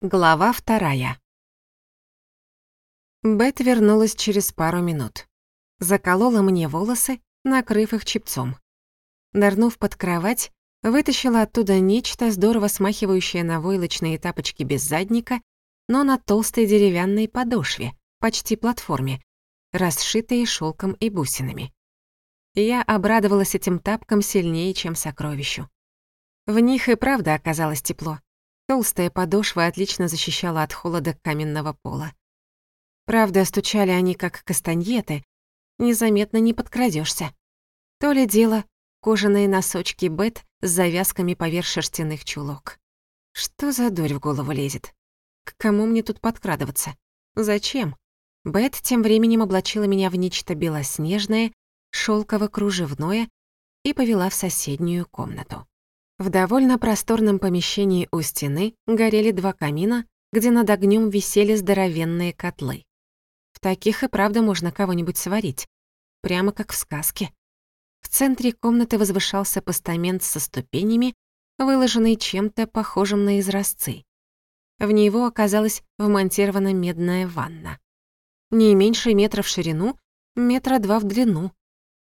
Глава вторая. Бет вернулась через пару минут. Заколола мне волосы, накрыв их чепцом. Нырнув под кровать, вытащила оттуда нечто, здорово смахивающее на войлочные тапочки без задника, но на толстой деревянной подошве, почти платформе, расшитые шелком и бусинами. Я обрадовалась этим тапкам сильнее, чем сокровищу. В них и правда оказалось тепло. Толстая подошва отлично защищала от холода каменного пола. Правда, стучали они как кастаньеты, незаметно не подкрадешься. То ли дело кожаные носочки Бет с завязками поверх шерстяных чулок. Что за дурь в голову лезет? К кому мне тут подкрадываться? Зачем? Бет тем временем облачила меня в нечто белоснежное, шелково-кружевное и повела в соседнюю комнату. В довольно просторном помещении у стены горели два камина, где над огнем висели здоровенные котлы. В таких и правда можно кого-нибудь сварить, прямо как в сказке. В центре комнаты возвышался постамент со ступенями, выложенный чем-то похожим на изразцы. В него оказалась вмонтирована медная ванна. Не меньше метра в ширину, метра два в длину.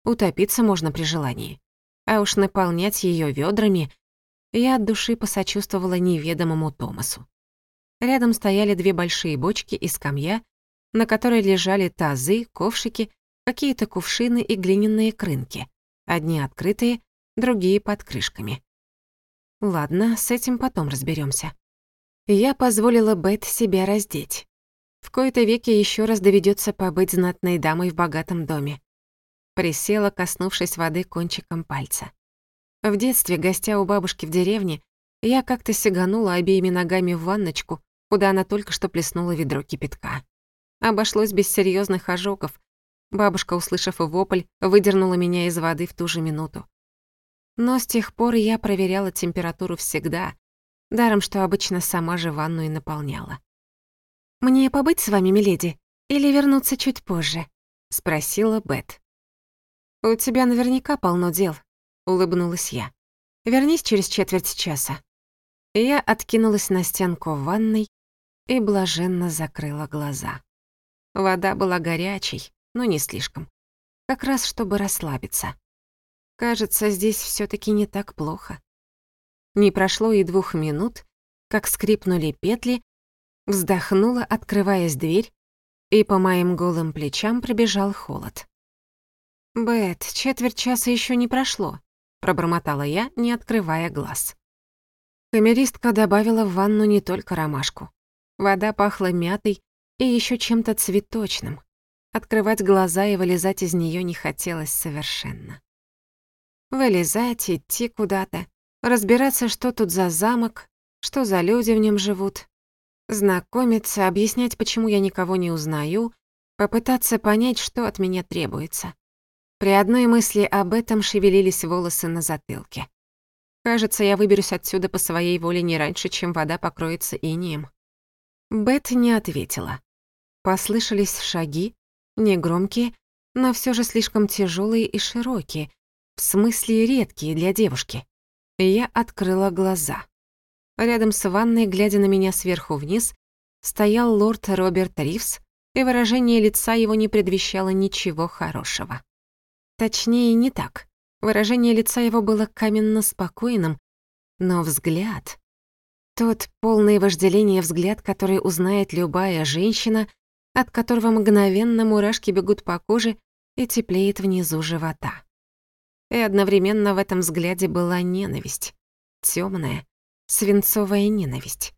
Утопиться можно при желании. А уж наполнять ее ведрами я от души посочувствовала неведомому Томасу. Рядом стояли две большие бочки и скамья, на которой лежали тазы, ковшики, какие-то кувшины и глиняные крынки. Одни открытые, другие под крышками. Ладно, с этим потом разберемся. Я позволила Бет себя раздеть. В кои-то веки еще раз доведется побыть знатной дамой в богатом доме. Присела, коснувшись воды кончиком пальца. В детстве, гостя у бабушки в деревне, я как-то сиганула обеими ногами в ванночку, куда она только что плеснула ведро кипятка. Обошлось без серьезных ожогов. Бабушка, услышав вопль, выдернула меня из воды в ту же минуту. Но с тех пор я проверяла температуру всегда, даром что обычно сама же ванну и наполняла. «Мне побыть с вами, миледи, или вернуться чуть позже?» — спросила Бет. «У тебя наверняка полно дел», — улыбнулась я. «Вернись через четверть часа». Я откинулась на стенку в ванной и блаженно закрыла глаза. Вода была горячей, но не слишком. Как раз, чтобы расслабиться. Кажется, здесь все таки не так плохо. Не прошло и двух минут, как скрипнули петли, вздохнула, открываясь дверь, и по моим голым плечам пробежал холод. «Бет, четверть часа еще не прошло пробормотала я, не открывая глаз. Камеристка добавила в ванну не только ромашку. Вода пахла мятой и еще чем-то цветочным. Открывать глаза и вылезать из нее не хотелось совершенно. Вылезать, идти куда-то, разбираться, что тут за замок, что за люди в нем живут, знакомиться, объяснять, почему я никого не узнаю, попытаться понять, что от меня требуется. При одной мысли об этом шевелились волосы на затылке. Кажется, я выберусь отсюда по своей воле не раньше, чем вода покроется инием. Бет не ответила. Послышались шаги, негромкие, но все же слишком тяжелые и широкие, в смысле редкие для девушки. Я открыла глаза. Рядом с ванной, глядя на меня сверху вниз, стоял лорд Роберт Ривз, и выражение лица его не предвещало ничего хорошего. Точнее, не так. Выражение лица его было каменно спокойным, но взгляд... Тот полный вожделения взгляд, который узнает любая женщина, от которого мгновенно мурашки бегут по коже и теплеет внизу живота. И одновременно в этом взгляде была ненависть. тёмная, свинцовая ненависть.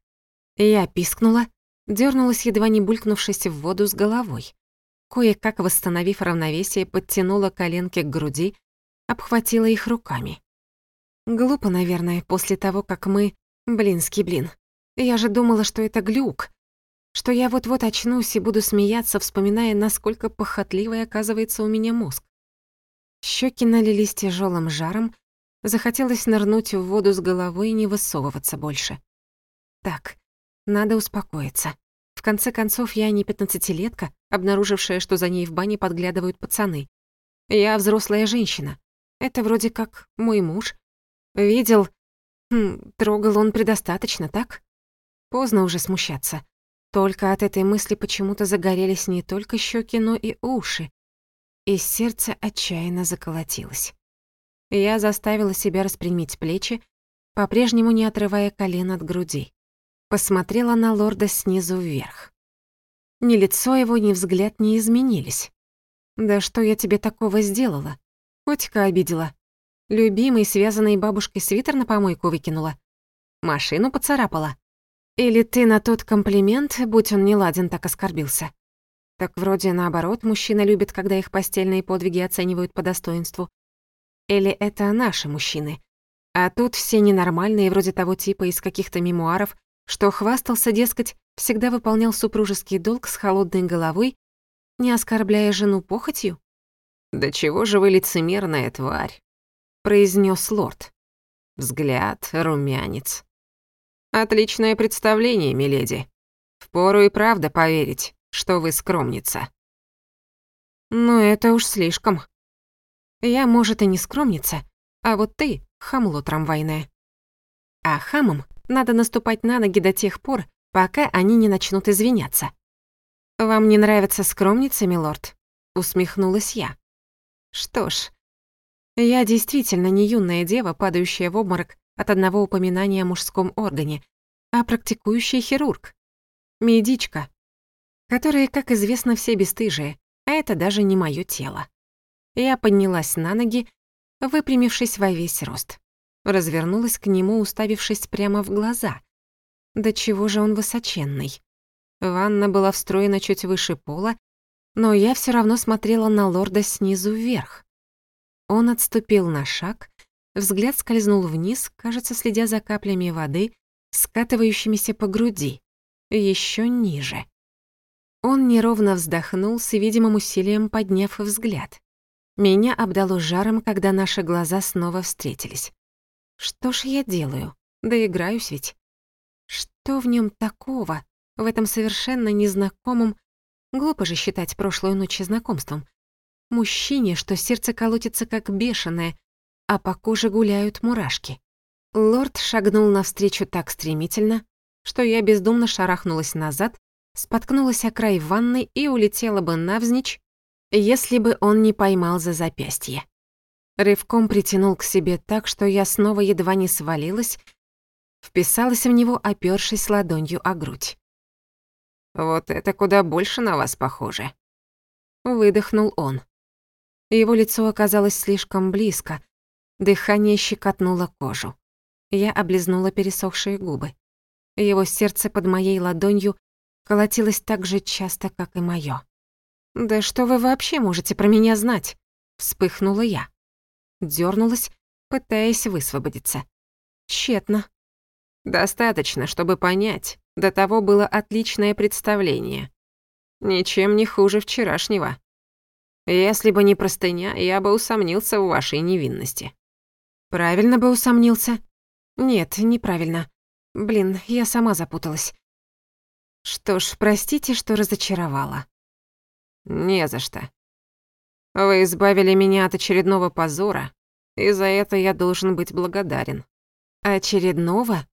Я пискнула, дернулась, едва не булькнувшись в воду с головой. Кое-как восстановив равновесие, подтянула коленки к груди, обхватила их руками. Глупо, наверное, после того, как мы... Блинский блин. Я же думала, что это глюк. Что я вот-вот очнусь и буду смеяться, вспоминая, насколько похотливый оказывается у меня мозг. Щеки налились тяжелым жаром, захотелось нырнуть в воду с головой и не высовываться больше. Так, надо успокоиться. Конце концов, я не пятнадцатилетка, обнаружившая, что за ней в бане подглядывают пацаны. Я взрослая женщина. Это вроде как мой муж. Видел... Хм, трогал он предостаточно, так? Поздно уже смущаться. Только от этой мысли почему-то загорелись не только щеки, но и уши. И сердце отчаянно заколотилось. Я заставила себя распрямить плечи, по-прежнему не отрывая колен от груди. Посмотрела на лорда снизу вверх. Ни лицо его, ни взгляд не изменились. «Да что я тебе такого сделала? Котика обидела. Любимый, связанный бабушкой свитер на помойку выкинула. Машину поцарапала. Или ты на тот комплимент, будь он не ладен, так оскорбился? Так вроде наоборот, мужчина любит, когда их постельные подвиги оценивают по достоинству. Или это наши мужчины? А тут все ненормальные, вроде того типа из каких-то мемуаров, что хвастался, дескать, всегда выполнял супружеский долг с холодной головой, не оскорбляя жену похотью? «Да чего же вы лицемерная тварь?» — произнес лорд. Взгляд, румянец. Отличное представление, миледи. Впору и правда поверить, что вы скромница. Ну, это уж слишком. Я, может, и не скромница, а вот ты — хамло трамвайное. А хамам надо наступать на ноги до тех пор, пока они не начнут извиняться. «Вам не нравятся скромницы, милорд?» — усмехнулась я. «Что ж, я действительно не юная дева, падающая в обморок от одного упоминания о мужском органе, а практикующий хирург. Медичка, которая, как известно, все бесстыжие, а это даже не моё тело. Я поднялась на ноги, выпрямившись во весь рост. Развернулась к нему, уставившись прямо в глаза. Да чего же он высоченный. Ванна была встроена чуть выше пола, но я всё равно смотрела на лорда снизу вверх. Он отступил на шаг, взгляд скользнул вниз, кажется, следя за каплями воды, скатывающимися по груди, ещё ниже. Он неровно вздохнул, с видимым усилием подняв взгляд. Меня обдало жаром, когда наши глаза снова встретились. Что ж я делаю? Да играюсь ведь. Что в нем такого, в этом совершенно незнакомом, глупо же считать прошлую ночь знакомством, мужчине, что сердце колотится как бешеное, а по коже гуляют мурашки. Лорд шагнул навстречу так стремительно, что я бездумно шарахнулась назад, споткнулась о край ванны и улетела бы навзничь, если бы он не поймал за запястье. Рывком притянул к себе так, что я снова едва не свалилась, вписалась в него, опёршись ладонью о грудь. «Вот это куда больше на вас похоже», — выдохнул он. Его лицо оказалось слишком близко, дыхание щекотнуло кожу. Я облизнула пересохшие губы. Его сердце под моей ладонью колотилось так же часто, как и моё. «Да что вы вообще можете про меня знать?» Вспыхнула я. Дёрнулась, пытаясь высвободиться. Тщетно. «Достаточно, чтобы понять. До того было отличное представление. Ничем не хуже вчерашнего. Если бы не простыня, я бы усомнился в вашей невинности». «Правильно бы усомнился». «Нет, неправильно. Блин, я сама запуталась. Что ж, простите, что разочаровала. «Не за что. Вы избавили меня от очередного позора, и за это я должен быть благодарен». «Очередного?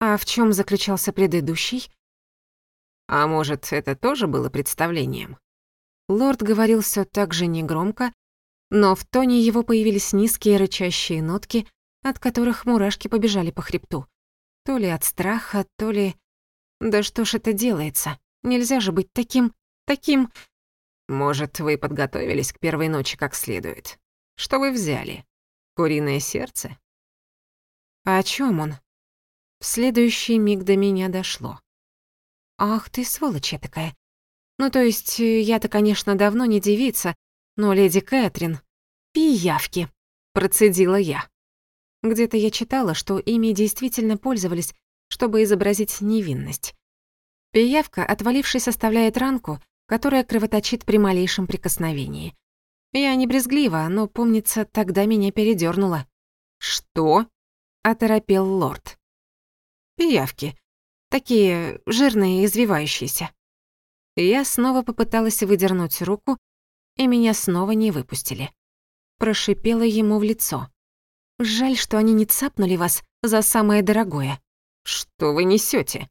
А в чем заключался предыдущий?» «А может, это тоже было представлением?» Лорд говорил все так же негромко, но в тоне его появились низкие рычащие нотки, от которых мурашки побежали по хребту. То ли от страха, то ли... Да что ж это делается? Нельзя же быть таким... таким... Может, вы подготовились к первой ночи как следует? Что вы взяли? Куриное сердце? А о чем он? В следующий миг до меня дошло. Ах ты сволочь такая. Ну, то есть, я-то, конечно, давно не девица, но леди Кэтрин... Пиявки, процедила я. Где-то я читала, что ими действительно пользовались, чтобы изобразить невинность. Пиявка, отвалившись, оставляет ранку, которая кровоточит при малейшем прикосновении. Я не брезглива, но, помнится, тогда меня передёрнуло. «Что?» — оторопел лорд. «Пиявки. Такие жирные, извивающиеся». Я снова попыталась выдернуть руку, и меня снова не выпустили. Прошипела ему в лицо. «Жаль, что они не цапнули вас за самое дорогое». «Что вы несёте?»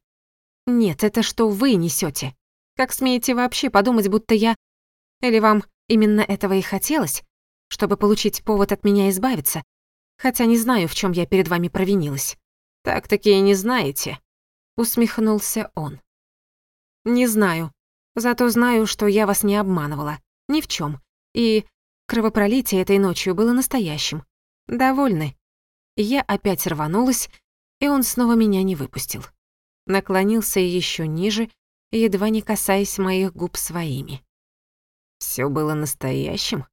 Нет, это что вы несете? Как смеете вообще подумать, будто я... Или вам именно этого и хотелось? Чтобы получить повод от меня избавиться? Хотя не знаю, в чем я перед вами провинилась. Так-таки и не знаете. Усмехнулся он. Не знаю. Зато знаю, что я вас не обманывала. Ни в чем. И кровопролитие этой ночью было настоящим. Довольны. Я опять рванулась, и он снова меня не выпустил. Наклонился еще ниже, едва не касаясь моих губ своими. Все было настоящим?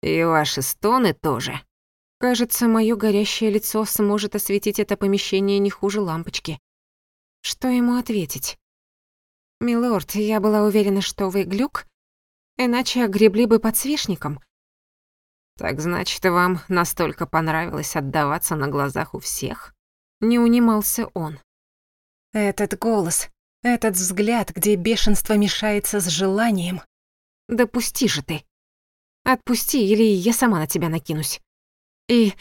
И ваши стоны тоже? Кажется, мое горящее лицо сможет осветить это помещение не хуже лампочки. Что ему ответить? «Милорд, я была уверена, что вы глюк, иначе огребли бы подсвечником». «Так значит, вам настолько понравилось отдаваться на глазах у всех?» Не унимался он. Этот голос, этот взгляд, где бешенство мешается с желанием. Допусти же ты. Отпусти, или я сама на тебя накинусь. И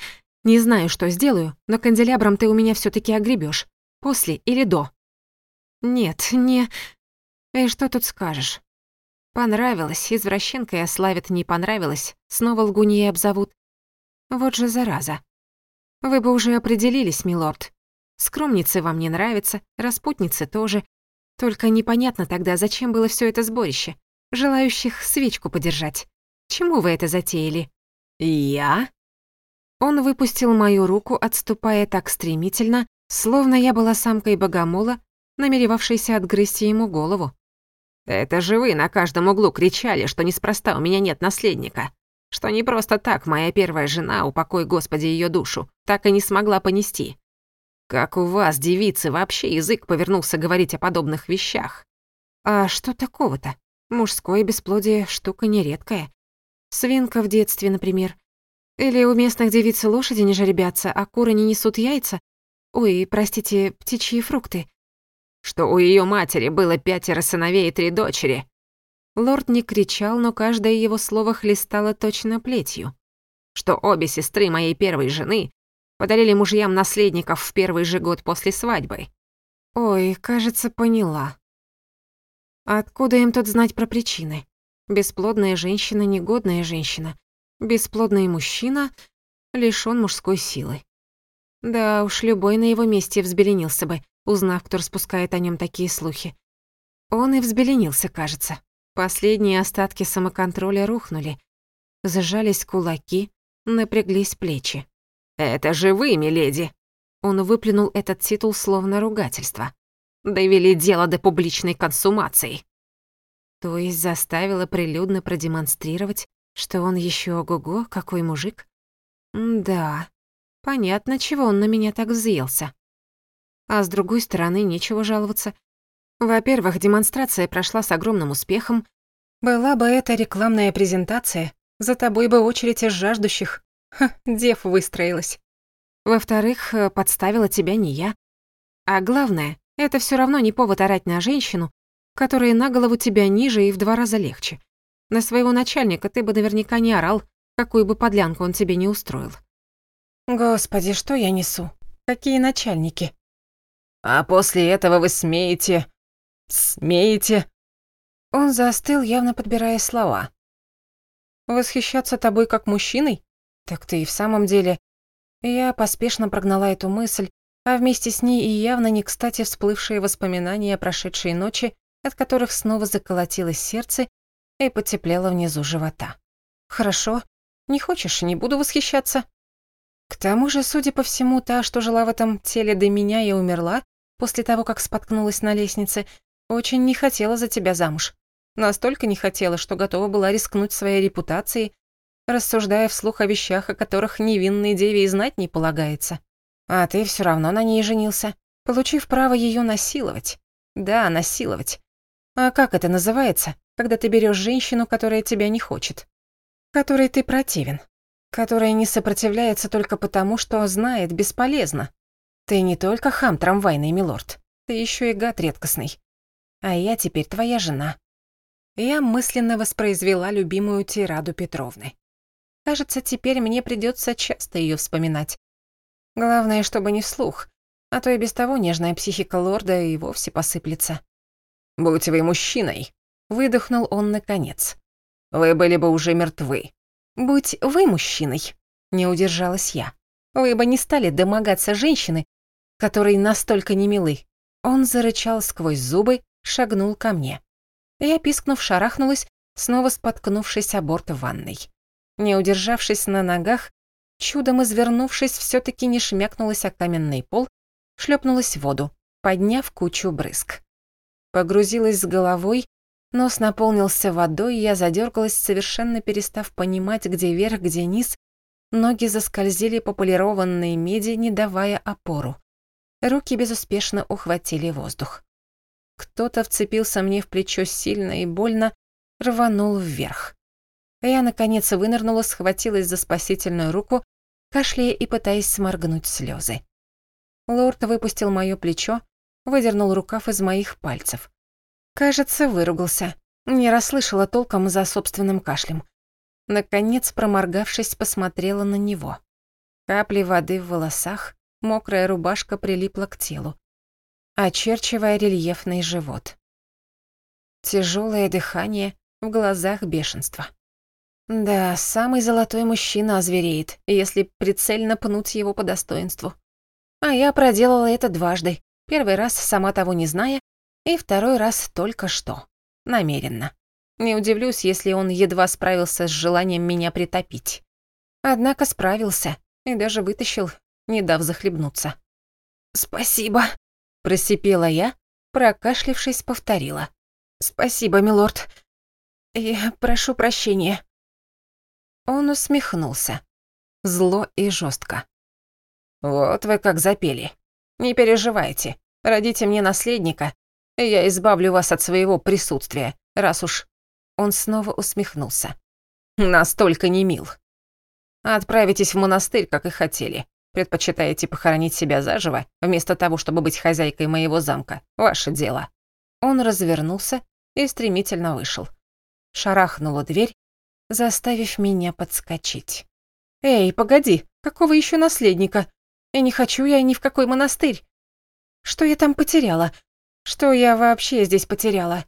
не знаю, что сделаю, но канделябром ты у меня все таки огребешь. После или до. Нет, не... И что тут скажешь? Понравилось, извращенкой ославит, не понравилось, снова лгуньей обзовут. Вот же зараза. Вы бы уже определились, милорд. Скромницы вам не нравятся, распутницы тоже. Только непонятно тогда, зачем было все это сборище. Желающих свечку подержать. Чему вы это затеяли? Я? Он выпустил мою руку, отступая так стремительно, словно я была самкой богомола, намеревавшейся отгрызть ему голову. «Это же вы на каждом углу кричали, что неспроста у меня нет наследника, что не просто так моя первая жена, упокой Господи ее душу, так и не смогла понести. Как у вас, девицы, вообще язык повернулся говорить о подобных вещах? А что такого-то? Мужское бесплодие — штука нередкая. Свинка в детстве, например. Или у местных девиц лошади не жеребятся, а куры не несут яйца? Ой, простите, птичьи фрукты. Что у ее матери было пятеро сыновей и три дочери. Лорд не кричал, но каждое его слово хлестало точно плетью. Что обе сестры моей первой жены Подарили мужьям наследников в первый же год после свадьбы. Ой, кажется, поняла. Откуда им тут знать про причины? Бесплодная женщина, негодная женщина. Бесплодный мужчина, лишён мужской силы. Да уж, любой на его месте взбеленился бы, узнав, кто распускает о нем такие слухи. Он и взбеленился, кажется. Последние остатки самоконтроля рухнули. Зажались кулаки, напряглись плечи. «Это же вы, миледи!» Он выплюнул этот титул словно ругательство. «Довели дело до публичной консумации». То есть заставила прилюдно продемонстрировать, что он еще ого-го, какой мужик? да, понятно, чего он на меня так взъелся. А с другой стороны, нечего жаловаться. Во-первых, демонстрация прошла с огромным успехом. Была бы это рекламная презентация, за тобой бы очередь из жаждущих. Ха, дев выстроилась. Во-вторых, э, подставила тебя не я. А главное, это все равно не повод орать на женщину, которая на голову тебя ниже и в два раза легче. На своего начальника ты бы наверняка не орал, какую бы подлянку он тебе не устроил. Господи, что я несу? Какие начальники? А после этого вы смеете... смеете... Он застыл, явно подбирая слова. Восхищаться тобой как мужчиной? Так ты и в самом деле... Я поспешно прогнала эту мысль, а вместе с ней и явно не кстати всплывшие воспоминания о прошедшей ночи, от которых снова заколотилось сердце и потеплело внизу живота. «Хорошо. Не хочешь, не буду восхищаться». К тому же, судя по всему, та, что жила в этом теле до меня и умерла, после того, как споткнулась на лестнице, очень не хотела за тебя замуж. Настолько не хотела, что готова была рискнуть своей репутацией рассуждая вслух о вещах, о которых невинной деве и знать не полагается. А ты все равно на ней женился, получив право ее насиловать. Да, насиловать. А как это называется, когда ты берешь женщину, которая тебя не хочет? Которой ты противен. Которая не сопротивляется только потому, что знает бесполезно. Ты не только хам трамвайный, милорд. Ты еще и гад редкостный. А я теперь твоя жена. Я мысленно воспроизвела любимую тираду Петровны. Кажется, теперь мне придется часто ее вспоминать. Главное, чтобы не вслух, А то и без того нежная психика лорда и вовсе посыплется. «Будь вы мужчиной», — выдохнул он наконец. «Вы были бы уже мертвы». «Будь вы мужчиной», — не удержалась я. «Вы бы не стали домогаться женщины, которые настолько немилы». Он зарычал сквозь зубы, шагнул ко мне. Я, пискнув, шарахнулась, снова споткнувшись о борт ванной. Не удержавшись на ногах, чудом извернувшись, все таки не шмякнулась о каменный пол, шлепнулась в воду, подняв кучу брызг. Погрузилась с головой, нос наполнился водой, и я задергалась, совершенно перестав понимать, где верх, где низ. Ноги заскользили по полированной меди, не давая опору. Руки безуспешно ухватили воздух. Кто-то вцепился мне в плечо сильно и больно, рванул вверх. Я, наконец, вынырнула, схватилась за спасительную руку, кашляя и пытаясь сморгнуть слезы. Лорд выпустил моё плечо, выдернул рукав из моих пальцев. Кажется, выругался. Не расслышала толком за собственным кашлем. Наконец, проморгавшись, посмотрела на него. Капли воды в волосах, мокрая рубашка прилипла к телу очерчивая рельефный живот. Тяжелое дыхание, в глазах бешенство. Да, самый золотой мужчина озвереет, если прицельно пнуть его по достоинству. А я проделала это дважды. Первый раз, сама того не зная, и второй раз только что. Намеренно. Не удивлюсь, если он едва справился с желанием меня притопить. Однако справился и даже вытащил, не дав захлебнуться. «Спасибо», Просипела я, прокашлившись, повторила. «Спасибо, милорд. Я прошу прощения». Он усмехнулся. Зло и жестко. «Вот вы как запели. Не переживайте. Родите мне наследника, и я избавлю вас от своего присутствия, раз уж...» Он снова усмехнулся. «Настолько не мил. Отправитесь в монастырь, как и хотели. Предпочитаете похоронить себя заживо, вместо того, чтобы быть хозяйкой моего замка. Ваше дело». Он развернулся и стремительно вышел. Шарахнула дверь, заставив меня подскочить. «Эй, погоди, какого еще наследника? И не хочу я ни в какой монастырь. Что я там потеряла? Что я вообще здесь потеряла?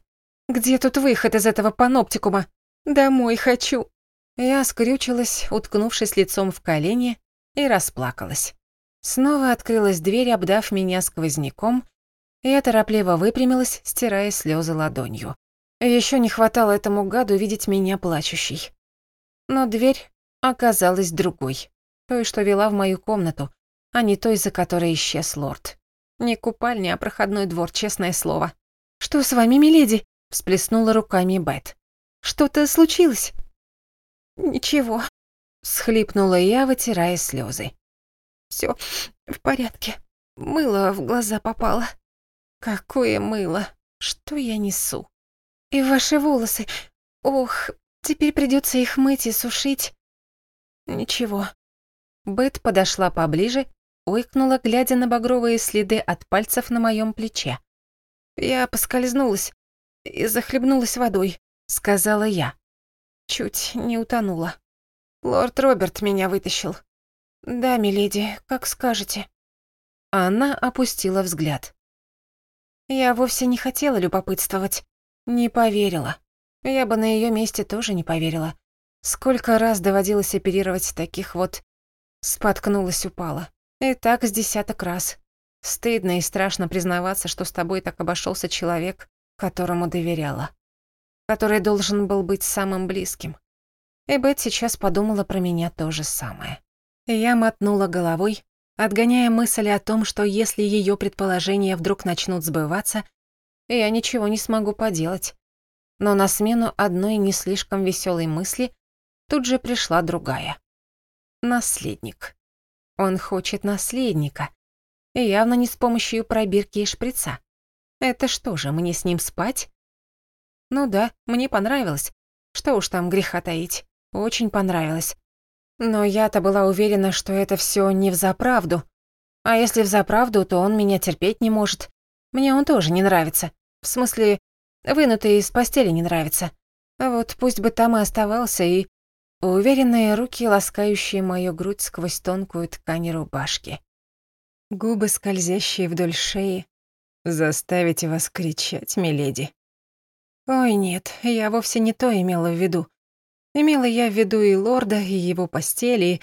Где тут выход из этого паноптикума? Домой хочу». Я скрючилась, уткнувшись лицом в колени, и расплакалась. Снова открылась дверь, обдав меня сквозняком, я торопливо выпрямилась, стирая слезы ладонью. Еще не хватало этому гаду видеть меня плачущей. Но дверь оказалась другой, той, что вела в мою комнату, а не той, за которой исчез лорд. Не купальня, а проходной двор, честное слово. «Что с вами, миледи?» — всплеснула руками Бет. «Что-то случилось?» «Ничего», Схлипнула я, вытирая слезы. Все в порядке. Мыло в глаза попало. Какое мыло? Что я несу? И ваши волосы. Ох, теперь придется их мыть и сушить. Ничего. Бет подошла поближе, ойкнула, глядя на багровые следы от пальцев на моем плече. Я поскользнулась и захлебнулась водой, сказала я. Чуть не утонула. Лорд Роберт меня вытащил. Да, миледи, как скажете. Она опустила взгляд. Я вовсе не хотела любопытствовать. Не поверила. Я бы на ее месте тоже не поверила. Сколько раз доводилось оперировать таких вот... Споткнулась, упала. И так с десяток раз. Стыдно и страшно признаваться, что с тобой так обошелся человек, которому доверяла. Который должен был быть самым близким. И Бет сейчас подумала про меня то же самое. Я мотнула головой, отгоняя мысль о том, что если ее предположения вдруг начнут сбываться, я ничего не смогу поделать. Но на смену одной не слишком веселой мысли тут же пришла другая. Наследник. Он хочет наследника. И явно не с помощью пробирки и шприца. Это что же, мне с ним спать? Ну да, мне понравилось. Что уж там греха таить. Очень понравилось. Но я-то была уверена, что это все не взаправду. А если взаправду, то он меня терпеть не может. Мне он тоже не нравится. В смысле, вынутый из постели не нравится. Вот пусть бы там и оставался, и... Уверенные руки, ласкающие мою грудь сквозь тонкую ткань рубашки. губы, скользящие вдоль шеи. Заставите вас кричать, миледи. Ой, нет, я вовсе не то имела в виду. Имела я в виду и лорда, и его постели.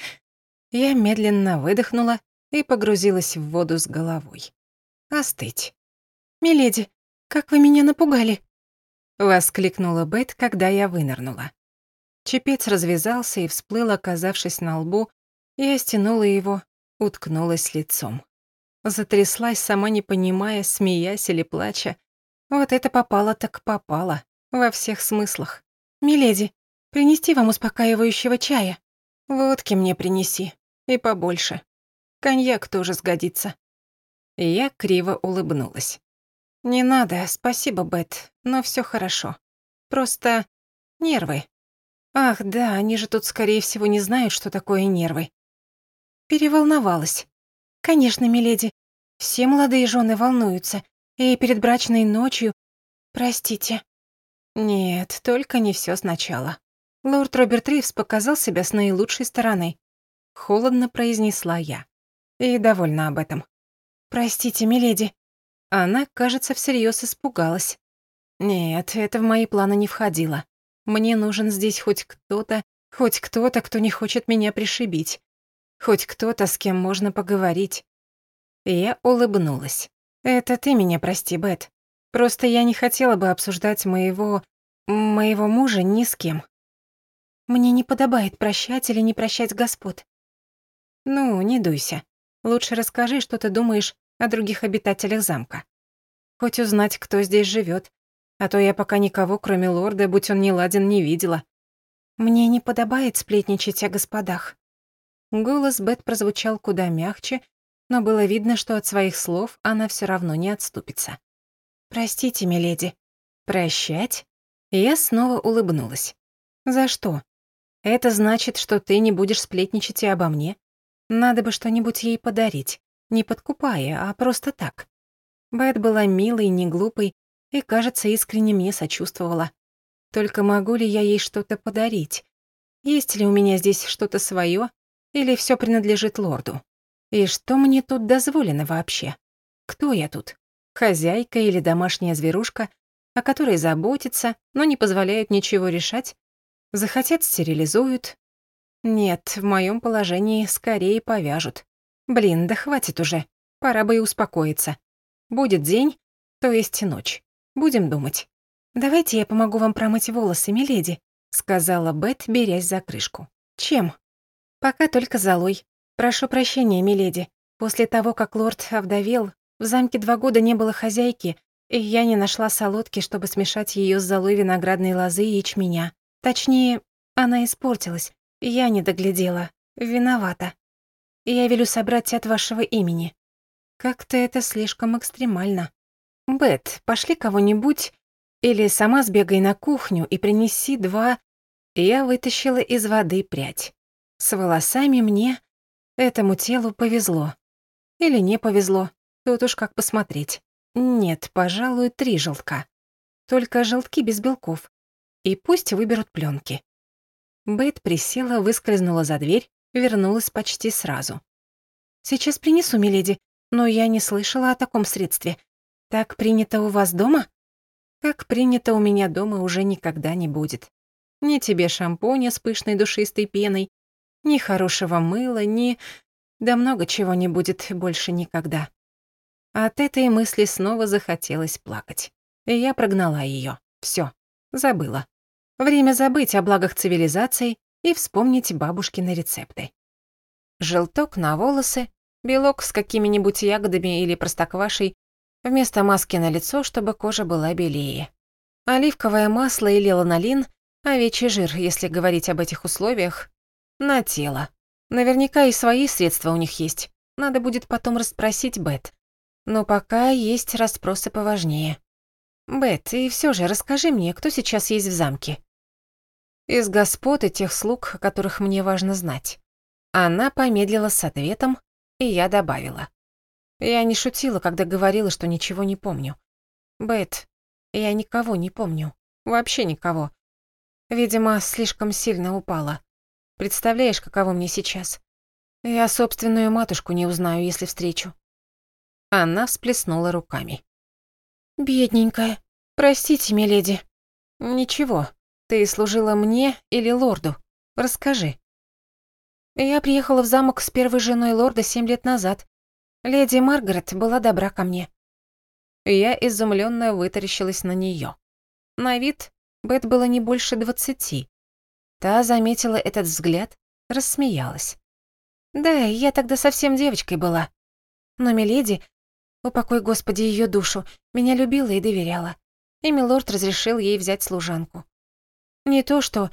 Я медленно выдохнула и погрузилась в воду с головой. Остыть. «Миледи, как вы меня напугали!» Воскликнула Бет, когда я вынырнула. Чепец развязался и всплыл, оказавшись на лбу. Я стянула его, уткнулась лицом. Затряслась, сама не понимая, смеясь или плача. Вот это попало так попало, во всех смыслах. «Миледи, принести вам успокаивающего чая? Водки мне принеси, и побольше. Коньяк тоже сгодится». Я криво улыбнулась. «Не надо, спасибо, Бет, но все хорошо. Просто нервы. Ах, да, они же тут, скорее всего, не знают, что такое нервы». Переволновалась. «Конечно, миледи. Все молодые жены волнуются. И перед брачной ночью... Простите». Нет, только не все сначала. Лорд Роберт Ривз показал себя с наилучшей стороны. Холодно произнесла я. И довольна об этом. «Простите, миледи». Она, кажется, всерьез испугалась. Нет, это в мои планы не входило. Мне нужен здесь хоть кто-то, хоть кто-то, кто не хочет меня пришибить. Хоть кто-то, с кем можно поговорить. Я улыбнулась. «Это ты меня прости, Бет. Просто я не хотела бы обсуждать моего... моего мужа ни с кем». «Мне не подобает прощать или не прощать господ». «Ну, не дуйся. Лучше расскажи, что ты думаешь о других обитателях замка. Хоть узнать, кто здесь живет, а то я пока никого, кроме лорда, будь он не ладен, не видела». «Мне не подобает сплетничать о господах», Голос Бет прозвучал куда мягче, но было видно, что от своих слов она все равно не отступится. «Простите, миледи». «Прощать?» Я снова улыбнулась. «За что? Это значит, что ты не будешь сплетничать и обо мне? Надо бы что-нибудь ей подарить, не подкупая, а просто так». Бет была милой, не глупой и, кажется, искренне мне сочувствовала. Только могу ли я ей что-то подарить? Есть ли у меня здесь что-то свое, или все принадлежит лорду? И что мне тут дозволено вообще? Кто я тут? Хозяйка или домашняя зверушка, о которой заботятся, но не позволяют ничего решать? Захотят — стерилизуют? Нет, в моем положении скорее повяжут. Блин, да хватит уже. Пора бы и успокоиться. Будет день, то есть ночь. Будем думать. «Давайте я помогу вам промыть волосы, миледи», — сказала Бет, берясь за крышку. «Чем?» Пока только золой. Прошу прощения, миледи. После того, как лорд овдовел, в замке два года не было хозяйки, и я не нашла солодки, чтобы смешать ее с золой виноградной лозы и ячменя. Точнее, она испортилась. Я не доглядела. Виновата. Я велю собрать от вашего имени. Как-то это слишком экстремально. Бет, пошли кого-нибудь или сама сбегай на кухню и принеси два... Я вытащила из воды прядь. С волосами мне, этому телу повезло. Или не повезло, тут уж как посмотреть. Нет, пожалуй, три желтка. Только желтки без белков. И пусть выберут пленки. Бет присела, выскользнула за дверь, вернулась почти сразу. «Сейчас принесу, миледи, но я не слышала о таком средстве. Так принято у вас дома?» «Как принято у меня дома уже никогда не будет. Ни тебе шампуня с пышной душистой пеной, ни хорошего мыла, ни... Да много чего не будет больше никогда. От этой мысли снова захотелось плакать. И я прогнала ее. Все, забыла. Время забыть о благах цивилизации и вспомнить бабушкины рецепты. Желток на волосы, белок с какими-нибудь ягодами или простоквашей, вместо маски на лицо, чтобы кожа была белее. Оливковое масло или ланолин, овечий жир, если говорить об этих условиях, на тело. Наверняка и свои средства у них есть. Надо будет потом расспросить Бет. Но пока есть расспросы поважнее. Бет, и все же расскажи мне, кто сейчас есть в замке? Из господ и тех слуг, которых мне важно знать. Она помедлила с ответом, и я добавила. Я не шутила, когда говорила, что ничего не помню. Бет, я никого не помню. Вообще никого. Видимо, слишком сильно упала. Представляешь, каково мне сейчас? Я собственную матушку не узнаю, если встречу. Она всплеснула руками. «Бедненькая. Простите, миледи». «Ничего. Ты служила мне или лорду? Расскажи». Я приехала в замок с первой женой лорда семь лет назад. Леди Маргарет была добра ко мне. Я изумленно вытаращилась на нее. На вид Бет было не больше двадцати. Та заметила этот взгляд, рассмеялась. Да, я тогда совсем девочкой была. Но миледи, упокой Господи ее душу, меня любила и доверяла. И милорд разрешил ей взять служанку. Не то что...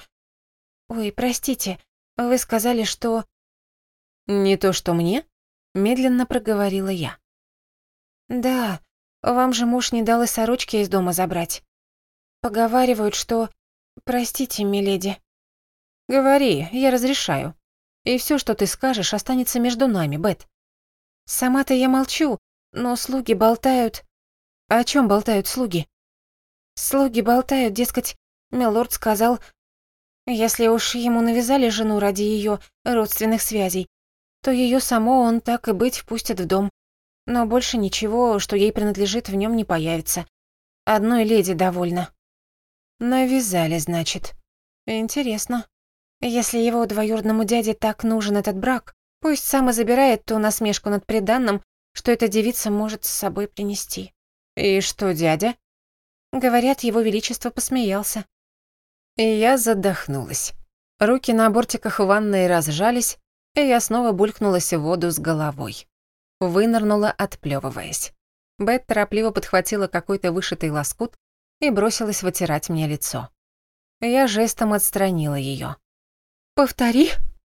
Ой, простите, вы сказали, что... Не то, что мне? Медленно проговорила я. Да, вам же муж не дал и сорочки из дома забрать. Поговаривают, что... Простите, миледи. Говори, я разрешаю. И все, что ты скажешь, останется между нами, Бет. Сама-то я молчу, но слуги болтают... О чем болтают слуги? Слуги болтают, дескать, милорд сказал, если уж ему навязали жену ради ее родственных связей, то ее само он так и быть впустит в дом. Но больше ничего, что ей принадлежит, в нем не появится. Одной леди довольно. Навязали, значит. Интересно. Если его двоюродному дяде так нужен этот брак, пусть сам и забирает ту насмешку над преданным, что эта девица может с собой принести. И что, дядя? Говорят, его величество посмеялся. И я задохнулась. Руки на бортиках ванной разжались, и я снова булькнулась в воду с головой. Вынырнула, отплёвываясь. Бет торопливо подхватила какой-то вышитый лоскут и бросилась вытирать мне лицо. Я жестом отстранила её. «Повтори?»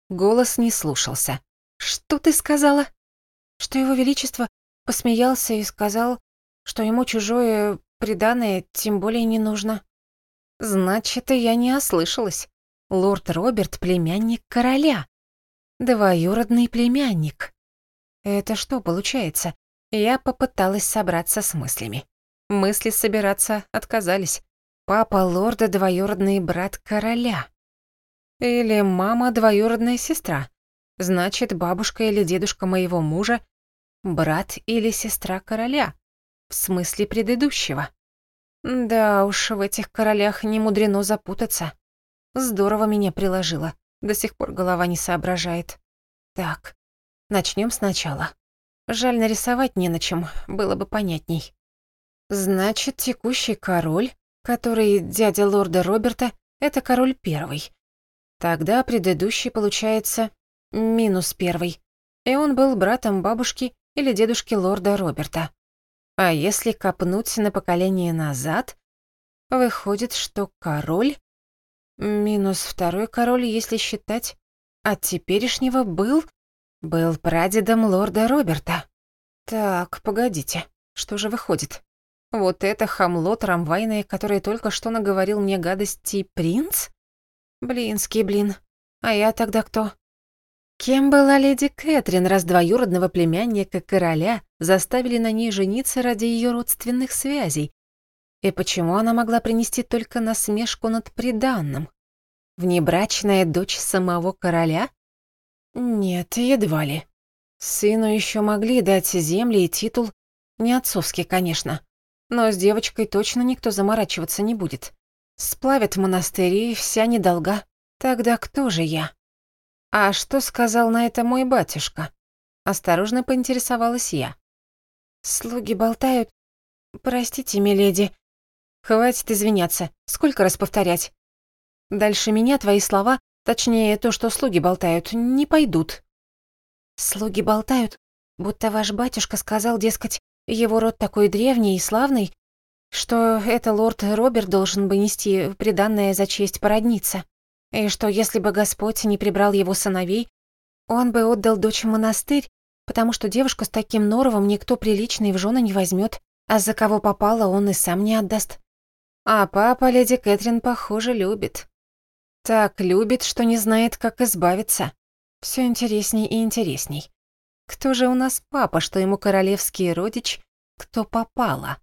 Голос не слушался. «Что ты сказала?» «Что его величество посмеялся и сказал, что ему чужое преданное тем более не нужно». Значит, и я не ослышалась. Лорд Роберт — племянник короля. Двоюродный племянник. Это что получается? Я попыталась собраться с мыслями. Мысли собираться отказались. Папа лорда — двоюродный брат короля. Или мама — двоюродная сестра. Значит, бабушка или дедушка моего мужа — брат или сестра короля. В смысле предыдущего. Да уж, в этих королях не мудрено запутаться. Здорово меня приложило. До сих пор голова не соображает. Так, начнем сначала. Жаль, нарисовать не на чем, было бы понятней. Значит, текущий король, который дядя лорда Роберта, это король первый. Тогда предыдущий, получается, минус первый. И он был братом бабушки или дедушки лорда Роберта. А если копнуть на поколение назад, выходит, что король минус второй король, если считать, от теперешнего был был прадедом лорда Роберта. Так, погодите, что же выходит? Вот это хамло трамвайное, которое только что наговорил мне гадости принц? Блинский блин. А я тогда кто? Кем была леди Кэтрин, раз двоюродного племянника короля заставили на ней жениться ради ее родственных связей? И почему она могла принести только насмешку над приданным? Внебрачная дочь самого короля? Нет, едва ли. Сыну еще могли дать земли и титул, не отцовский, конечно. Но с девочкой точно никто заморачиваться не будет. Сплавят в монастыре, вся недолга. Тогда кто же я? «А что сказал на это мой батюшка?» Осторожно поинтересовалась я. «Слуги болтают. Простите, миледи. Хватит извиняться. Сколько раз повторять? Дальше меня твои слова, точнее, то, что слуги болтают, не пойдут». «Слуги болтают, будто ваш батюшка сказал, дескать, его род такой древний и славный, что это лорд Роберт должен бы нести приданное за честь породниться. И что если бы Господь не прибрал его сыновей, он бы отдал дочь в монастырь, потому что девушку с таким норовом никто приличный в жены не возьмет, а за кого попало, он и сам не отдаст. А папа леди Кэтрин, похоже, любит. Так любит, что не знает, как избавиться. Все интересней и интересней. Кто же у нас папа, что ему королевский родич, кто попало?